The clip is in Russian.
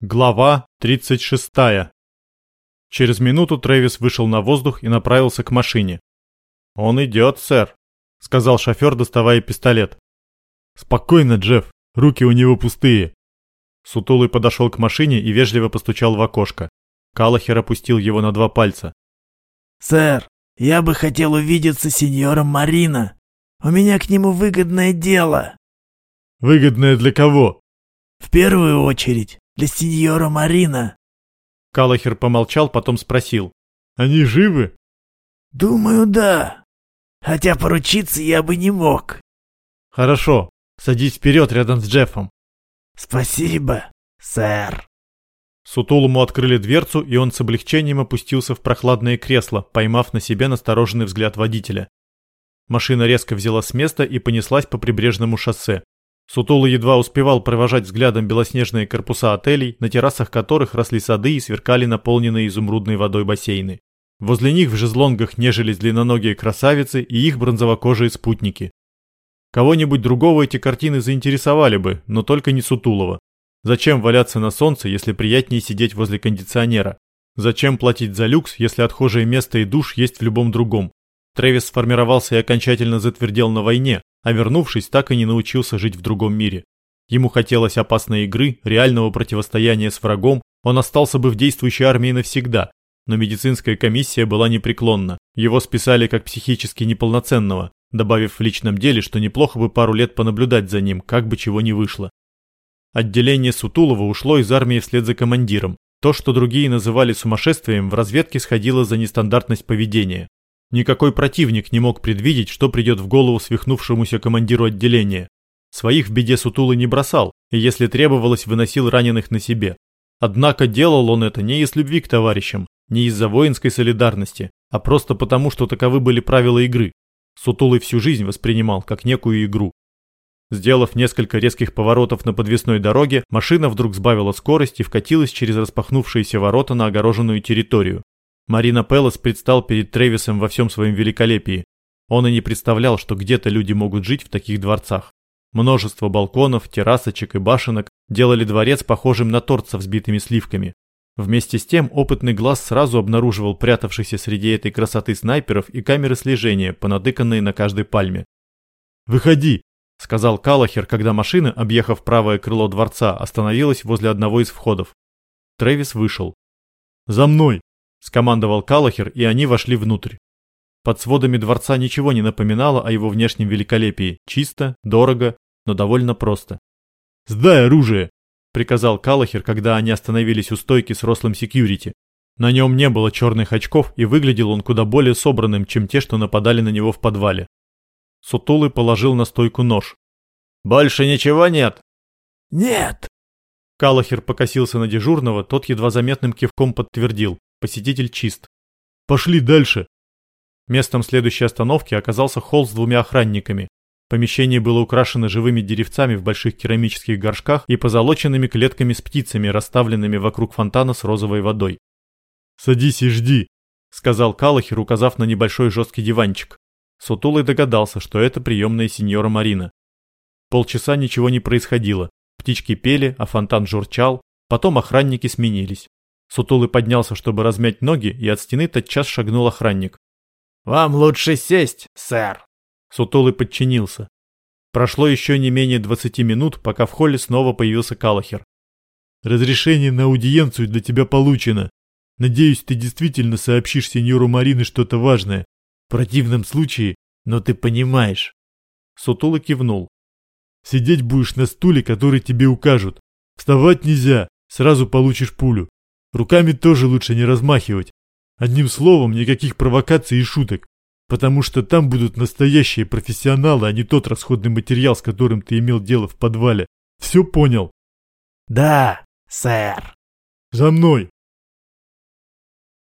Глава 36. Через минуту Трэвис вышел на воздух и направился к машине. «Он идет, сэр», — сказал шофер, доставая пистолет. «Спокойно, Джефф, руки у него пустые». Сутулый подошел к машине и вежливо постучал в окошко. Калахер опустил его на два пальца. «Сэр, я бы хотел увидеться с сеньором Марина. У меня к нему выгодное дело». «Выгодное для кого?» «В первую очередь для сеньора Марина». Калахер помолчал, потом спросил. «Они живы?» «Думаю, да. Хотя поручиться я бы не мог». «Хорошо. Садись вперед рядом с Джеффом». «Спасибо, сэр». Сутулому открыли дверцу, и он с облегчением опустился в прохладное кресло, поймав на себе настороженный взгляд водителя. Машина резко взяла с места и понеслась по прибрежному шоссе. Сутулый едва успевал провожать взглядом белоснежные корпуса отелей, на террасах которых росли сады и сверкали наполненные изумрудной водой бассейны. Возле них в жезлонгах нежились длинноногие красавицы и их бронзовокожие спутники. Кого-нибудь другого эти картины заинтересовали бы, но только не Сутулова. Зачем валяться на солнце, если приятнее сидеть возле кондиционера? Зачем платить за люкс, если отхожее место и душ есть в любом другом? Трэвис сформировался и окончательно затвердел на войне, а вернувшись, так и не научился жить в другом мире. Ему хотелось опасной игры, реального противостояния с врагом, он остался бы в действующей армии навсегда, но медицинская комиссия была непреклонна. Его списали как психически неполноценного, добавив в личном деле, что неплохо бы пару лет понаблюдать за ним, как бы чего не вышло. Отделение Сутулова ушло из армии вслед за командиром. То, что другие называли сумасшествием, в разведке сходило за нестандартность поведения. Никакой противник не мог предвидеть, что придет в голову свихнувшемуся командиру отделения. Своих в беде Сутулы не бросал, и если требовалось, выносил раненых на себе. Однако делал он это не из любви к товарищам, не из-за воинской солидарности, а просто потому, что таковы были правила игры. Сутулый всю жизнь воспринимал как некую игру. Сделав несколько резких поворотов на подвесной дороге, машина вдруг сбавила скорость и вкатилась через распахнувшиеся ворота на огороженную территорию. Марина Пелос предстал перед Тревисом во всем своем великолепии. Он и не представлял, что где-то люди могут жить в таких дворцах. Множество балконов, террасочек и башенок делали дворец похожим на торт со взбитыми сливками. Вместе с тем опытный глаз сразу обнаруживал прятавшихся среди этой красоты снайперов и камеры слежения, понадыканные на каждой пальме. «Выходи!» — сказал Калахер, когда машина, объехав правое крыло дворца, остановилась возле одного из входов. Трэвис вышел. «За мной!» — скомандовал Калахер, и они вошли внутрь. Под сводами дворца ничего не напоминало о его внешнем великолепии. Чисто, дорого, но довольно просто. «Сдай оружие!» — приказал Калахер, когда они остановились у стойки с рослым секьюрити. На нем не было черных очков, и выглядел он куда более собранным, чем те, что нападали на него в подвале. Сутулый положил на стойку нож. «Больше ничего нет?» «Нет!» Калахер покосился на дежурного, тот едва заметным кивком подтвердил. Посетитель чист. Пошли дальше. Местом следующей остановки оказался холл с двумя охранниками. Помещение было украшено живыми деревцами в больших керамических горшках и позолоченными клетками с птицами, расставленными вокруг фонтана с розовой водой. «Садись и жди», — сказал Калахер, указав на небольшой жесткий диванчик. Сутулый догадался, что это приемная сеньора Марина. Полчаса ничего не происходило. Птички пели, а фонтан журчал. Потом охранники сменились. Сутулый поднялся, чтобы размять ноги, и от стены тотчас шагнул охранник. «Вам лучше сесть, сэр!» Сутулый подчинился. Прошло еще не менее двадцати минут, пока в холле снова появился Калахер. «Разрешение на аудиенцию для тебя получено. Надеюсь, ты действительно сообщишь сеньору Марины что-то важное. В противном случае, но ты понимаешь». Сутулый кивнул. «Сидеть будешь на стуле, который тебе укажут. Вставать нельзя, сразу получишь пулю. Руками тоже лучше не размахивать. Одним словом, никаких провокаций и шуток. Потому что там будут настоящие профессионалы, а не тот расходный материал, с которым ты имел дело в подвале. Все понял? Да, сэр. За мной.